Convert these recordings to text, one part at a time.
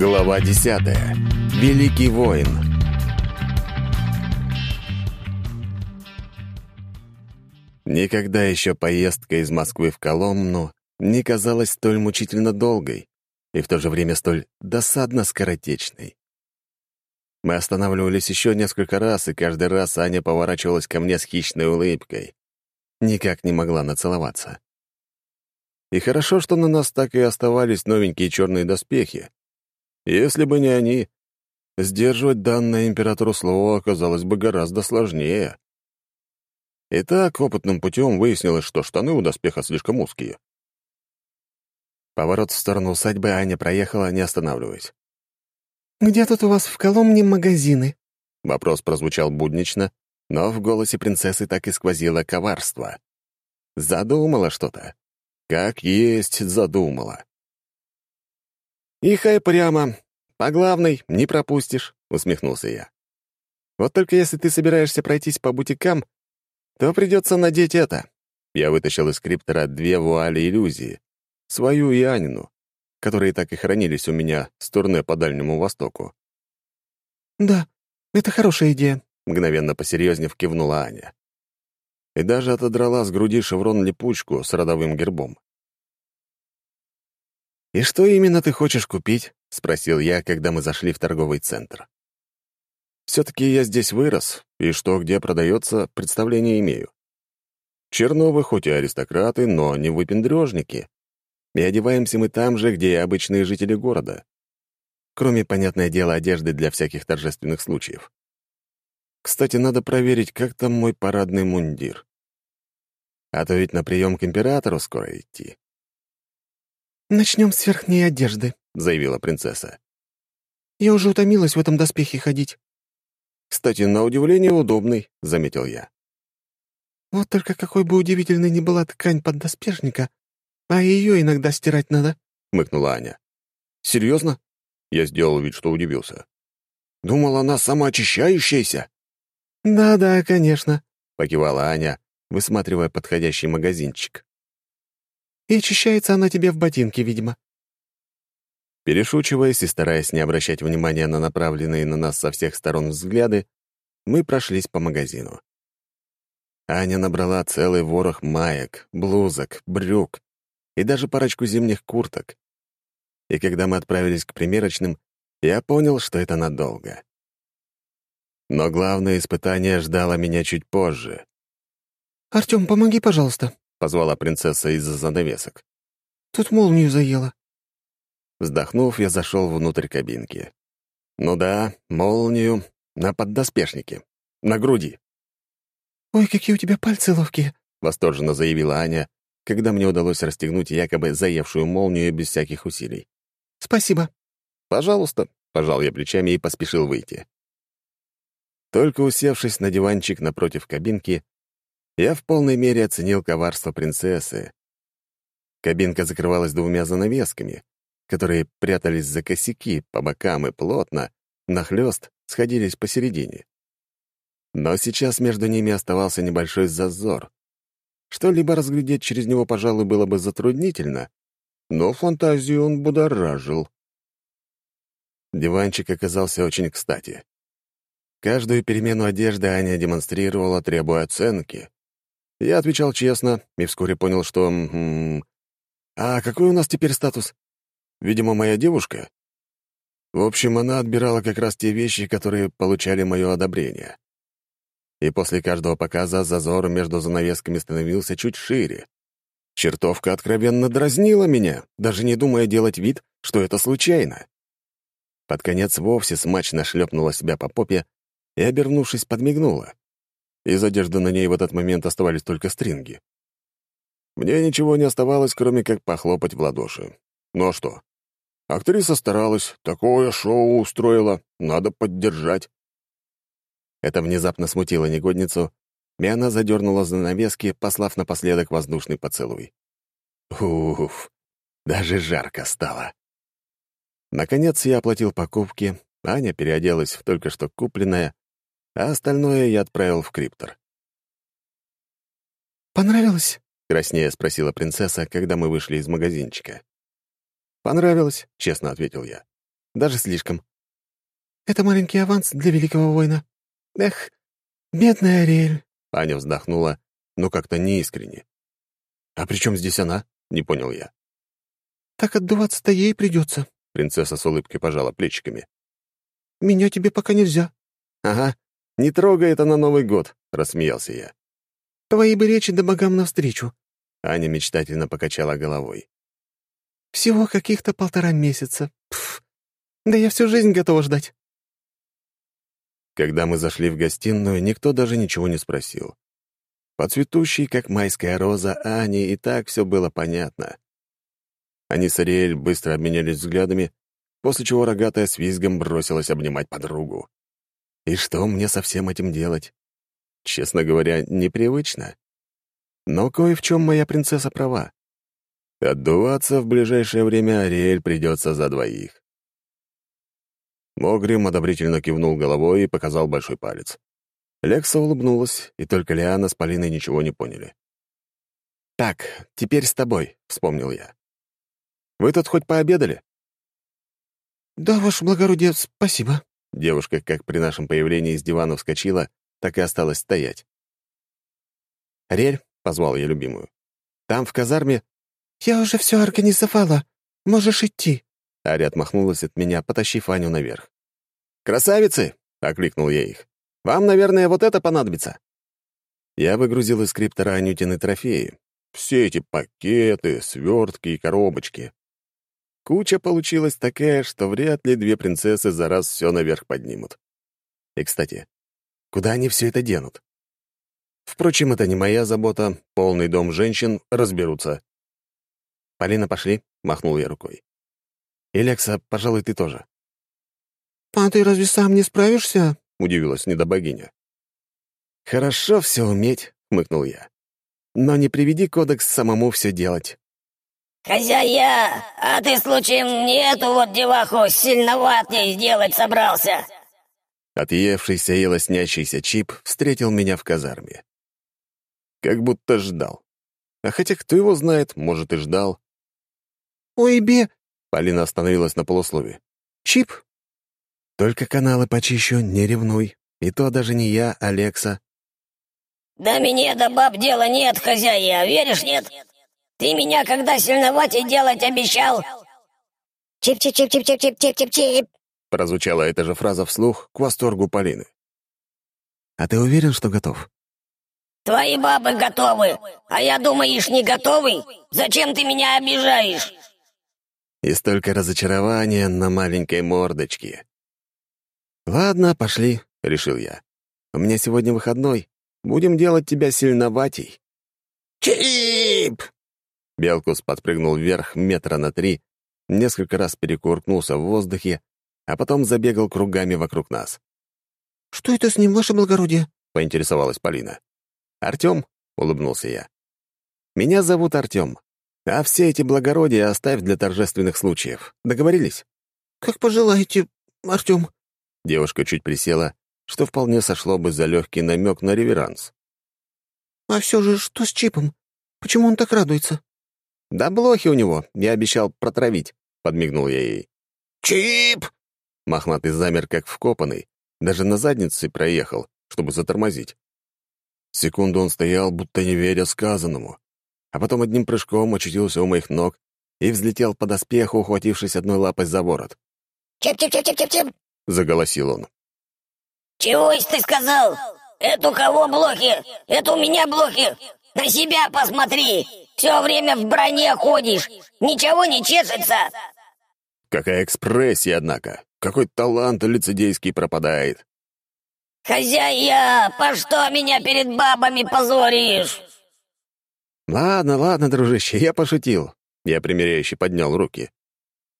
Глава десятая. Великий воин. Никогда еще поездка из Москвы в Коломну не казалась столь мучительно долгой и в то же время столь досадно скоротечной. Мы останавливались еще несколько раз, и каждый раз Аня поворачивалась ко мне с хищной улыбкой. Никак не могла нацеловаться. И хорошо, что на нас так и оставались новенькие черные доспехи. Если бы не они, сдерживать данное императору слово оказалось бы гораздо сложнее. Итак, опытным путем выяснилось, что штаны у доспеха слишком узкие. Поворот в сторону усадьбы Аня проехала, не останавливаясь. «Где тут у вас в Коломне магазины?» Вопрос прозвучал буднично, но в голосе принцессы так и сквозило коварство. Задумала что-то. Как есть задумала. «Ихай прямо. По главной не пропустишь», — усмехнулся я. «Вот только если ты собираешься пройтись по бутикам, то придется надеть это». Я вытащил из криптора две вуали иллюзии, свою и Анину которые так и хранились у меня с турне по Дальнему Востоку. «Да, это хорошая идея», — мгновенно посерьезнее кивнула Аня. И даже отодрала с груди шеврон-липучку с родовым гербом. «И что именно ты хочешь купить?» — спросил я, когда мы зашли в торговый центр. «Все-таки я здесь вырос, и что где продается, представление имею. Черновы хоть и аристократы, но не выпендрежники. И одеваемся мы там же, где и обычные жители города. Кроме, понятное дело, одежды для всяких торжественных случаев. Кстати, надо проверить, как там мой парадный мундир. А то ведь на прием к императору скоро идти. «Начнем с верхней одежды», — заявила принцесса. «Я уже утомилась в этом доспехе ходить». «Кстати, на удивление удобный», — заметил я. «Вот только какой бы удивительной ни была ткань поддоспешника, «А ее иногда стирать надо», — мыкнула Аня. «Серьезно?» — я сделал вид, что удивился. «Думал, она самоочищающаяся?» «Да-да, конечно», — покивала Аня, высматривая подходящий магазинчик. «И очищается она тебе в ботинке, видимо». Перешучиваясь и стараясь не обращать внимания на направленные на нас со всех сторон взгляды, мы прошлись по магазину. Аня набрала целый ворох маек, блузок, брюк, и даже парочку зимних курток. И когда мы отправились к примерочным, я понял, что это надолго. Но главное испытание ждало меня чуть позже. «Артём, помоги, пожалуйста», — позвала принцесса из-за занавесок. «Тут молнию заело». Вздохнув, я зашел внутрь кабинки. Ну да, молнию на поддоспешнике, на груди. «Ой, какие у тебя пальцы ловкие», — восторженно заявила Аня, когда мне удалось расстегнуть якобы заевшую молнию без всяких усилий. «Спасибо». «Пожалуйста», — пожал я плечами и поспешил выйти. Только усевшись на диванчик напротив кабинки, я в полной мере оценил коварство принцессы. Кабинка закрывалась двумя занавесками, которые прятались за косяки по бокам и плотно, нахлёст, сходились посередине. Но сейчас между ними оставался небольшой зазор, что-либо разглядеть через него, пожалуй, было бы затруднительно, но фантазию он будоражил. Диванчик оказался очень кстати. Каждую перемену одежды Аня демонстрировала, требуя оценки. Я отвечал честно и вскоре понял, что... М -м, а какой у нас теперь статус? Видимо, моя девушка? В общем, она отбирала как раз те вещи, которые получали мое одобрение и после каждого показа зазор между занавесками становился чуть шире. Чертовка откровенно дразнила меня, даже не думая делать вид, что это случайно. Под конец вовсе смачно шлепнула себя по попе и, обернувшись, подмигнула. Из одежды на ней в этот момент оставались только стринги. Мне ничего не оставалось, кроме как похлопать в ладоши. Ну а что? Актриса старалась, такое шоу устроила, надо поддержать. Это внезапно смутило негодницу, и она задернула занавески, послав напоследок воздушный поцелуй. Уф, даже жарко стало. Наконец я оплатил покупки, Аня переоделась в только что купленное, а остальное я отправил в криптор. «Понравилось?» — краснея спросила принцесса, когда мы вышли из магазинчика. «Понравилось», — честно ответил я. даже слишком. Это маленький аванс для великого воина. Эх, бедная Ариэль. Аня вздохнула, но как-то неискренне. «А при чем здесь она?» — не понял я. «Так отдуваться-то ей придется», — принцесса с улыбкой пожала плечиками. «Меня тебе пока нельзя». «Ага, не трогай это на Новый год», — рассмеялся я. «Твои бы речи да богам навстречу». Аня мечтательно покачала головой. «Всего каких-то полтора месяца. Пф, да я всю жизнь готова ждать». Когда мы зашли в гостиную, никто даже ничего не спросил. По цветущей, как майская роза, Ане и так все было понятно. Они с Ариэль быстро обменялись взглядами, после чего рогатая с визгом бросилась обнимать подругу. И что мне со всем этим делать? Честно говоря, непривычно. Но кое в чем моя принцесса права. Отдуваться в ближайшее время Ариэль придется за двоих. Могрим одобрительно кивнул головой и показал большой палец. Лекса улыбнулась, и только Лиана с Полиной ничего не поняли. «Так, теперь с тобой», — вспомнил я. «Вы тут хоть пообедали?» «Да, ваше благородие, спасибо». Девушка, как при нашем появлении из дивана вскочила, так и осталась стоять. «Рель», — позвал я любимую, — «там, в казарме...» «Я уже все организовала. Можешь идти». Ария отмахнулась от меня, потащив Аню наверх. «Красавицы!» — окликнул я их. «Вам, наверное, вот это понадобится». Я выгрузил из криптора Анютины трофеи. Все эти пакеты, свертки и коробочки. Куча получилась такая, что вряд ли две принцессы за раз все наверх поднимут. И, кстати, куда они все это денут? Впрочем, это не моя забота. Полный дом женщин разберутся. «Полина, пошли», — махнул я рукой. И, Лекса, пожалуй, ты тоже». «А ты разве сам не справишься?» — удивилась недобогиня. «Хорошо все уметь», — хмыкнул я. «Но не приведи кодекс самому все делать». «Хозяя, а ты случаем не эту вот деваху сильноватней сделать собрался?» Отъевшийся и лоснящийся чип встретил меня в казарме. Как будто ждал. А хотя кто его знает, может, и ждал. «Ой, Бе, Полина остановилась на полуслове. «Чип?» «Только каналы почищу, не ревнуй. И то даже не я, Алекса». «Да мне до баб дела нет, хозяин, веришь, нет? Ты меня когда сильноватей делать обещал?» «Чип-чип-чип-чип-чип-чип-чип-чип!» Прозвучала эта же фраза вслух к восторгу Полины. «А ты уверен, что готов?» «Твои бабы готовы, а я, думаешь, не готовый? Зачем ты меня обижаешь?» И столько разочарования на маленькой мордочке. «Ладно, пошли», — решил я. «У меня сегодня выходной. Будем делать тебя сильноватей». «Чип!» Белкус подпрыгнул вверх метра на три, несколько раз перекуркнулся в воздухе, а потом забегал кругами вокруг нас. «Что это с ним, ваше благородие?» — поинтересовалась Полина. «Артем», — улыбнулся я. «Меня зовут Артем. А все эти благородия оставь для торжественных случаев. Договорились?» «Как пожелаете, Артем». Девушка чуть присела, что вполне сошло бы за легкий намек на реверанс. «А все же что с Чипом? Почему он так радуется?» «Да блохи у него, я обещал протравить», — подмигнул я ей. «Чип!» Мохнатый замер, как вкопанный, даже на заднице проехал, чтобы затормозить. Секунду он стоял, будто не веря сказанному а потом одним прыжком очутился у моих ног и взлетел по доспеху, ухватившись одной лапой за ворот. «Чип-чип-чип-чип-чип!» — заголосил он. «Чего ты сказал? Это у кого блохи? Это у меня блохи! На себя посмотри! Все время в броне ходишь! Ничего не чешется!» Какая экспрессия, однако! Какой талант лицедейский пропадает! «Хозяя, по что меня перед бабами позоришь?» «Ладно, ладно, дружище, я пошутил». Я примиряюще поднял руки.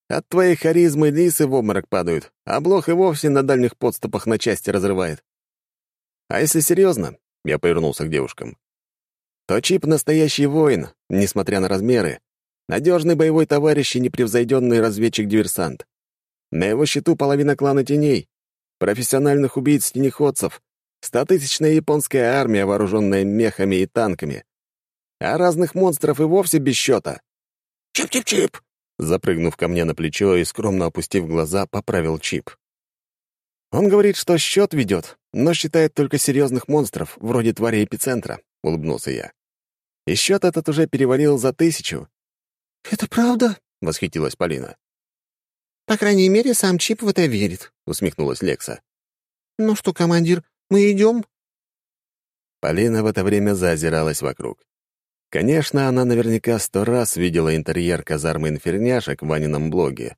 «От твоей харизмы лисы в обморок падают, а блох и вовсе на дальних подступах на части разрывает. А если серьезно, я повернулся к девушкам, то Чип — настоящий воин, несмотря на размеры, надежный боевой товарищ и непревзойденный разведчик-диверсант. На его счету половина клана теней, профессиональных убийц-тенеходцев, стотысячная японская армия, вооруженная мехами и танками, а разных монстров и вовсе без счета. «Чип-чип-чип!» Запрыгнув ко мне на плечо и скромно опустив глаза, поправил чип. «Он говорит, что счет ведет, но считает только серьезных монстров, вроде твари эпицентра», — улыбнулся я. «И счет этот уже перевалил за тысячу». «Это правда?» — восхитилась Полина. «По крайней мере, сам Чип в это верит», — усмехнулась Лекса. «Ну что, командир, мы идем?» Полина в это время заозиралась вокруг. Конечно, она наверняка сто раз видела интерьер казармы инферняшек в Ванином блоге.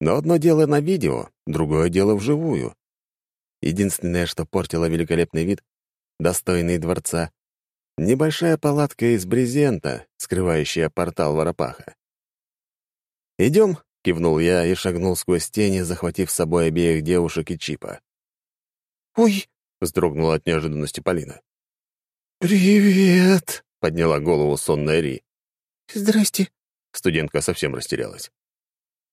Но одно дело на видео, другое дело вживую. Единственное, что портило великолепный вид, достойный дворца, небольшая палатка из брезента, скрывающая портал Воропаха. «Идем», — кивнул я и шагнул сквозь тени, захватив с собой обеих девушек и Чипа. «Ой!» — вздрогнула от неожиданности Полина. «Привет!» — подняла голову сонная Ри. «Здрасте». Студентка совсем растерялась.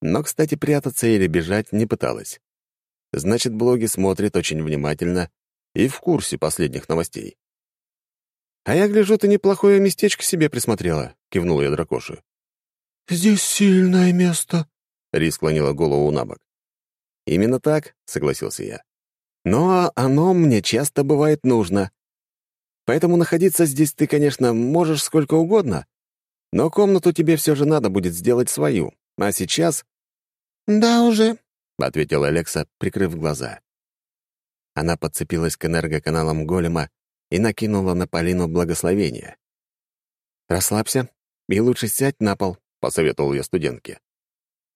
Но, кстати, прятаться или бежать не пыталась. Значит, блоги смотрит очень внимательно и в курсе последних новостей. «А я гляжу, ты неплохое местечко себе присмотрела», — кивнул я дракоши. «Здесь сильное место», — Ри склонила голову на бок. «Именно так», — согласился я. «Но оно мне часто бывает нужно. Поэтому находиться здесь ты, конечно, можешь сколько угодно, но комнату тебе все же надо будет сделать свою. А сейчас...» «Да уже», — ответила Алекса, прикрыв глаза. Она подцепилась к энергоканалам голема и накинула на Полину благословение. «Расслабься и лучше сядь на пол», — посоветовал я студентке.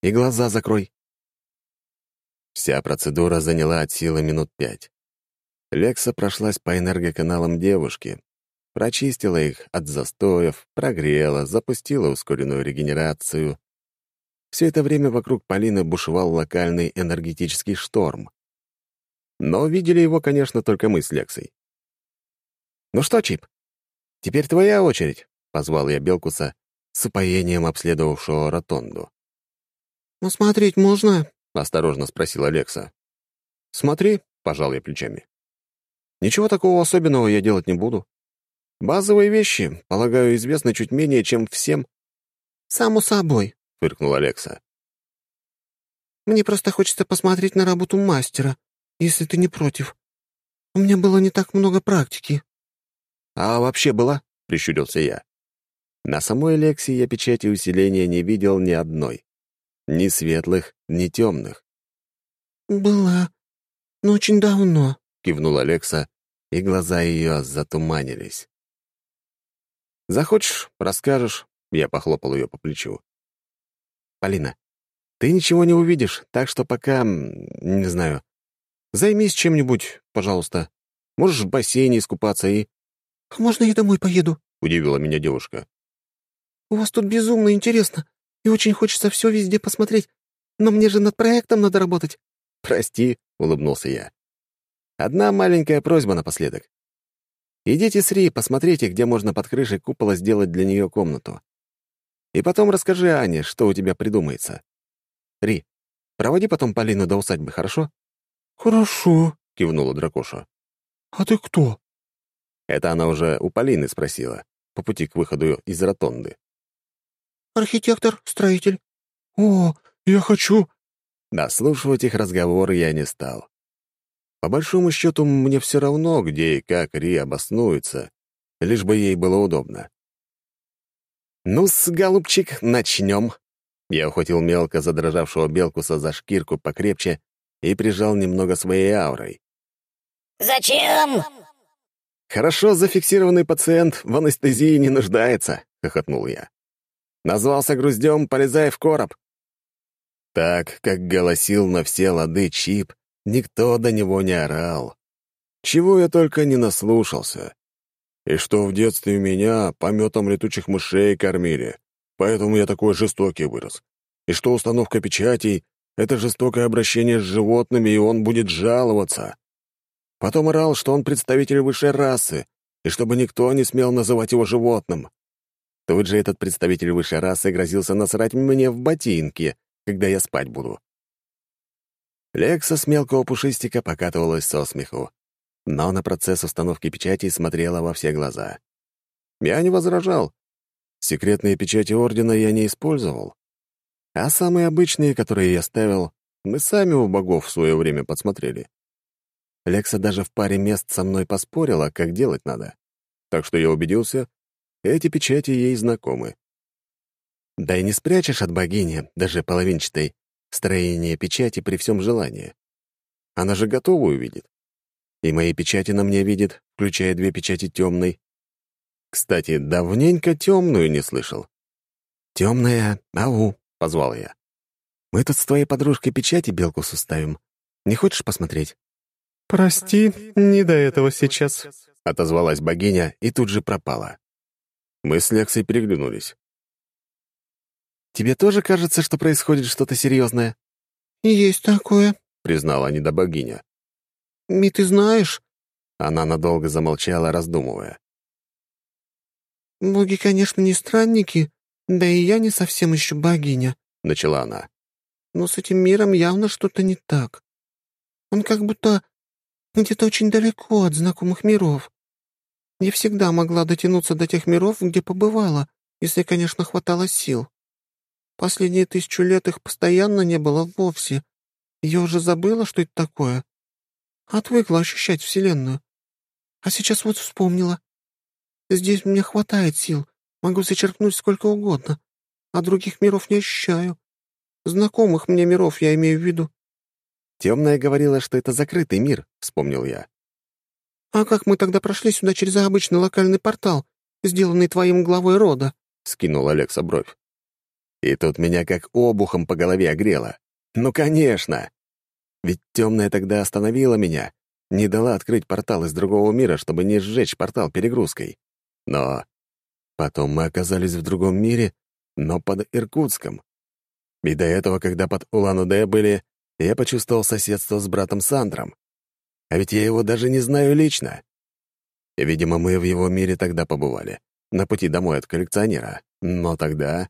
«И глаза закрой». Вся процедура заняла от силы минут пять. Лекса прошлась по энергоканалам девушки, прочистила их от застоев, прогрела, запустила ускоренную регенерацию. Все это время вокруг Полины бушевал локальный энергетический шторм. Но видели его, конечно, только мы с Лексой. «Ну что, Чип, теперь твоя очередь», — позвал я Белкуса, с упоением обследовавшего ротонду. «Посмотреть можно?» — осторожно спросила Лекса. «Смотри», — пожал я плечами. Ничего такого особенного я делать не буду. Базовые вещи, полагаю, известны чуть менее, чем всем. «Само собой», — фыркнул Алекса. «Мне просто хочется посмотреть на работу мастера, если ты не против. У меня было не так много практики». «А вообще была?» — прищурился я. На самой лекции я печати усиления не видел ни одной. Ни светлых, ни темных. «Была, но очень давно», — кивнула Алекса, и глаза ее затуманились. «Захочешь — расскажешь», — я похлопал ее по плечу. «Полина, ты ничего не увидишь, так что пока, не знаю, займись чем-нибудь, пожалуйста. Можешь в бассейне искупаться и...» «Можно я домой поеду?» — удивила меня девушка. «У вас тут безумно интересно, и очень хочется все везде посмотреть, но мне же над проектом надо работать». «Прости», — улыбнулся я. Одна маленькая просьба напоследок. Идите с Ри, посмотрите, где можно под крышей купола сделать для нее комнату. И потом расскажи Ане, что у тебя придумается. Ри, проводи потом Полину до усадьбы, хорошо?» «Хорошо», — кивнула дракоша. «А ты кто?» Это она уже у Полины спросила, по пути к выходу из ротонды. «Архитектор, строитель». «О, я хочу...» Дослушивать их разговоры я не стал. По большому счету, мне все равно, где и как Ри обоснуется, лишь бы ей было удобно. «Ну-с, голубчик, начнем!» Я ухватил мелко задрожавшего Белкуса за шкирку покрепче и прижал немного своей аурой. «Зачем?» «Хорошо зафиксированный пациент в анестезии не нуждается», — хохотнул я. «Назвался груздем, полезай в короб». Так, как голосил на все лады Чип, Никто до него не орал. Чего я только не наслушался. И что в детстве меня пометом летучих мышей кормили, поэтому я такой жестокий вырос. И что установка печатей — это жестокое обращение с животными, и он будет жаловаться. Потом орал, что он представитель высшей расы, и чтобы никто не смел называть его животным. Тут же этот представитель высшей расы грозился насрать мне в ботинки, когда я спать буду. Лекса с мелкого пушистика покатывалась со смеху, но на процесс установки печати смотрела во все глаза. Я не возражал. Секретные печати Ордена я не использовал. А самые обычные, которые я ставил, мы сами у богов в свое время подсмотрели. Лекса даже в паре мест со мной поспорила, как делать надо. Так что я убедился, эти печати ей знакомы. Да и не спрячешь от богини, даже половинчатой, строение печати при всем желании. Она же готова увидит. И мои печати на мне видит, включая две печати темной. Кстати, давненько темную не слышал. Темная, ау, позвал я. Мы тут с твоей подружкой печати белку суставим. Не хочешь посмотреть? «Прости, не до этого сейчас», — отозвалась богиня и тут же пропала. Мы с Лексой переглянулись. «Тебе тоже кажется, что происходит что-то серьезное?» «Есть такое», — признала недобогиня. «И ты знаешь...» Она надолго замолчала, раздумывая. «Боги, конечно, не странники, да и я не совсем еще богиня», — начала она. «Но с этим миром явно что-то не так. Он как будто где-то очень далеко от знакомых миров. Не всегда могла дотянуться до тех миров, где побывала, если, конечно, хватало сил. Последние тысячу лет их постоянно не было вовсе. Я уже забыла, что это такое. Отвыкла ощущать Вселенную. А сейчас вот вспомнила. Здесь мне хватает сил, могу зачеркнуть сколько угодно, а других миров не ощущаю. Знакомых мне миров я имею в виду. Темная говорила, что это закрытый мир, вспомнил я. «А как мы тогда прошли сюда через обычный локальный портал, сделанный твоим главой рода?» — скинул Алекса бровь. И тут меня как обухом по голове огрело. «Ну, конечно! Ведь темная тогда остановила меня, не дала открыть портал из другого мира, чтобы не сжечь портал перегрузкой. Но потом мы оказались в другом мире, но под Иркутском. И до этого, когда под Улан-Удэ были, я почувствовал соседство с братом Сандром. А ведь я его даже не знаю лично. Видимо, мы в его мире тогда побывали, на пути домой от коллекционера. Но тогда...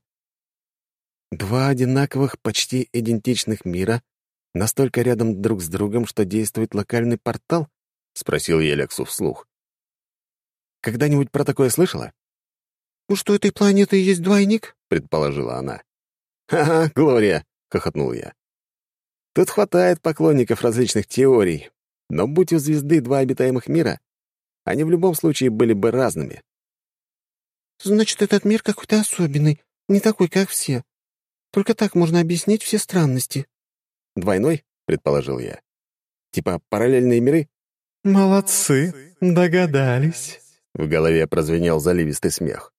Два одинаковых, почти идентичных мира, настолько рядом друг с другом, что действует локальный портал? — спросил я Лексу вслух. «Когда-нибудь про такое слышала?» «Может, у этой планеты есть двойник?» — предположила она. «Ха-ха, Глория!» — хохотнул я. Тут хватает поклонников различных теорий, но будь у звезды два обитаемых мира, они в любом случае были бы разными. «Значит, этот мир какой-то особенный, не такой, как все. Только так можно объяснить все странности». «Двойной?» — предположил я. «Типа параллельные миры?» «Молодцы, догадались». В голове прозвенел заливистый смех.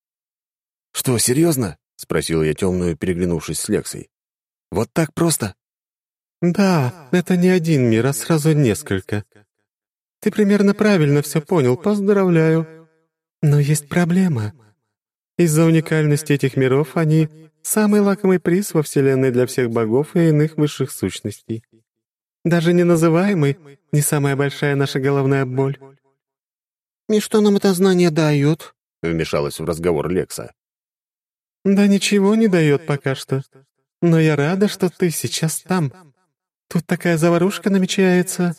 «Что, серьезно?» — спросил я темную, переглянувшись с Лексой. «Вот так просто?» «Да, это не один мир, а сразу несколько. Ты примерно правильно все понял, поздравляю. Но есть проблема. Из-за уникальности этих миров они — самый лакомый приз во Вселенной для всех богов и иных высших сущностей. Даже неназываемый — не самая большая наша головная боль». «И что нам это знание дает?» — вмешалась в разговор Лекса. «Да ничего не дает пока что. Но я рада, что ты сейчас там». Тут такая заварушка намечается.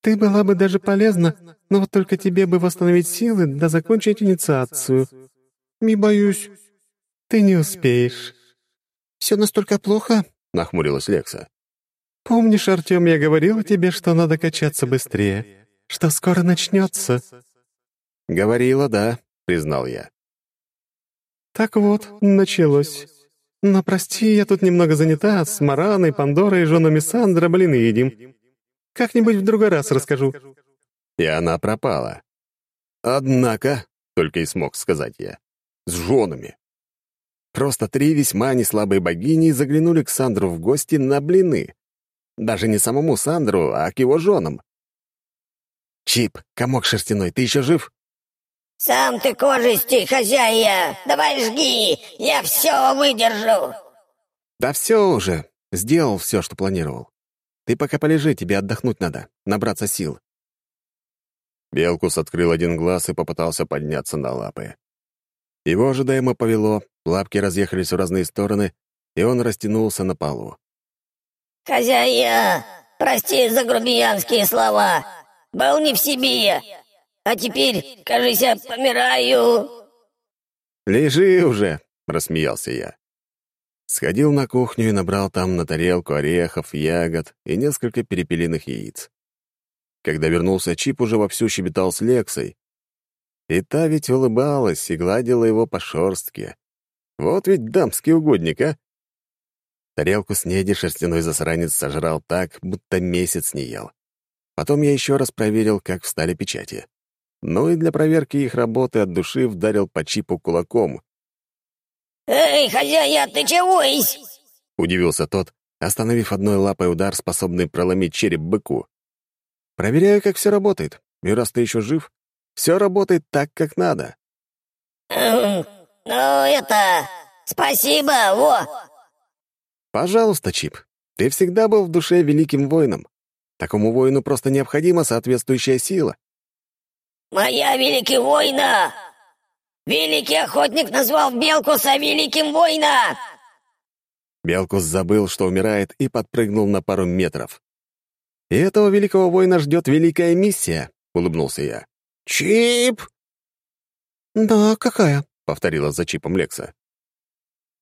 Ты была бы даже полезна, но вот только тебе бы восстановить силы да закончить инициацию. И боюсь, ты не успеешь. Все настолько плохо? Нахмурилась Лекса. Помнишь, Артем, я говорила тебе, что надо качаться быстрее, что скоро начнется. Говорила, да, признал я. Так вот, началось. Но прости, я тут немного занята, с Мараной, Пандорой женами Сандра блины едим. Как-нибудь в другой раз расскажу». И она пропала. «Однако», — только и смог сказать я, — «с женами». Просто три весьма неслабые богини заглянули к Сандру в гости на блины. Даже не самому Сандру, а к его женам. «Чип, комок шерстяной, ты еще жив?» «Сам ты кожистый, хозяя! Давай жги, я все выдержу!» «Да все уже. Сделал все, что планировал. Ты пока полежи, тебе отдохнуть надо, набраться сил». Белкус открыл один глаз и попытался подняться на лапы. Его ожидаемо повело, лапки разъехались в разные стороны, и он растянулся на полу. «Хозяя, прости за грубиянские слова. Был не в себе. А теперь, кажись, я помираю». «Лежи уже», — рассмеялся я. Сходил на кухню и набрал там на тарелку орехов, ягод и несколько перепелиных яиц. Когда вернулся, Чип уже вовсю щебетал с Лексой. И та ведь улыбалась и гладила его по шорстке. Вот ведь дамский угодник, а! Тарелку снеди шерстяной засранец сожрал так, будто месяц не ел. Потом я еще раз проверил, как встали печати. Ну и для проверки их работы от души вдарил по чипу кулаком. «Эй, хозяин, ты чего ись?» — удивился тот, остановив одной лапой удар, способный проломить череп быку. «Проверяю, как все работает. И раз ты еще жив, все работает так, как надо». «Ну, это... Спасибо, во!» «Пожалуйста, Чип, ты всегда был в душе великим воином. Такому воину просто необходима соответствующая сила». «Моя великий воина! Великий охотник назвал Белкуса великим воина!» Белкус забыл, что умирает, и подпрыгнул на пару метров. «И этого великого воина ждет великая миссия», — улыбнулся я. «Чип!» «Да, какая?» — повторила за чипом Лекса.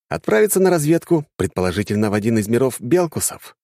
«Отправиться на разведку, предположительно, в один из миров Белкусов».